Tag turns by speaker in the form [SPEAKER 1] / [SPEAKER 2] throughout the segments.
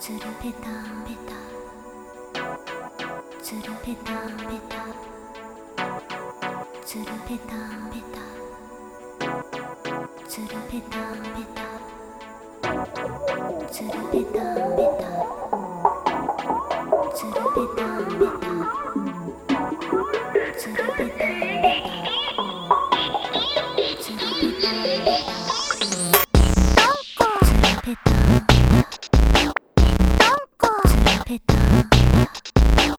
[SPEAKER 1] つるぺたぺたつるぺたぺたつるぺたぺたつるぺたぺたつるぺたぺたつるぺたぺたつるぺたぺたつるぺたぺたペタペ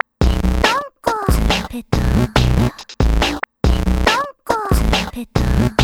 [SPEAKER 1] タペタペタ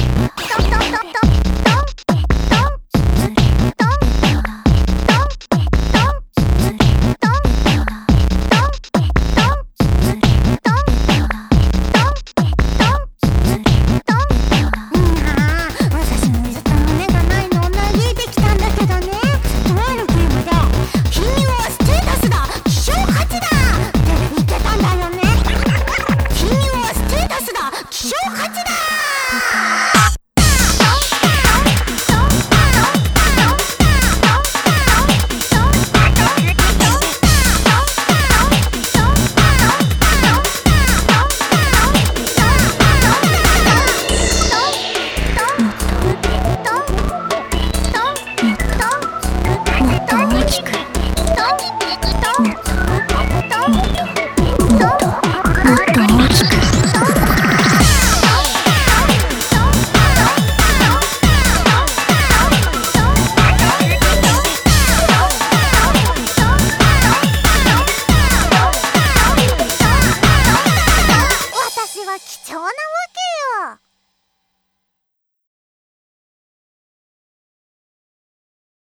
[SPEAKER 1] 貴重な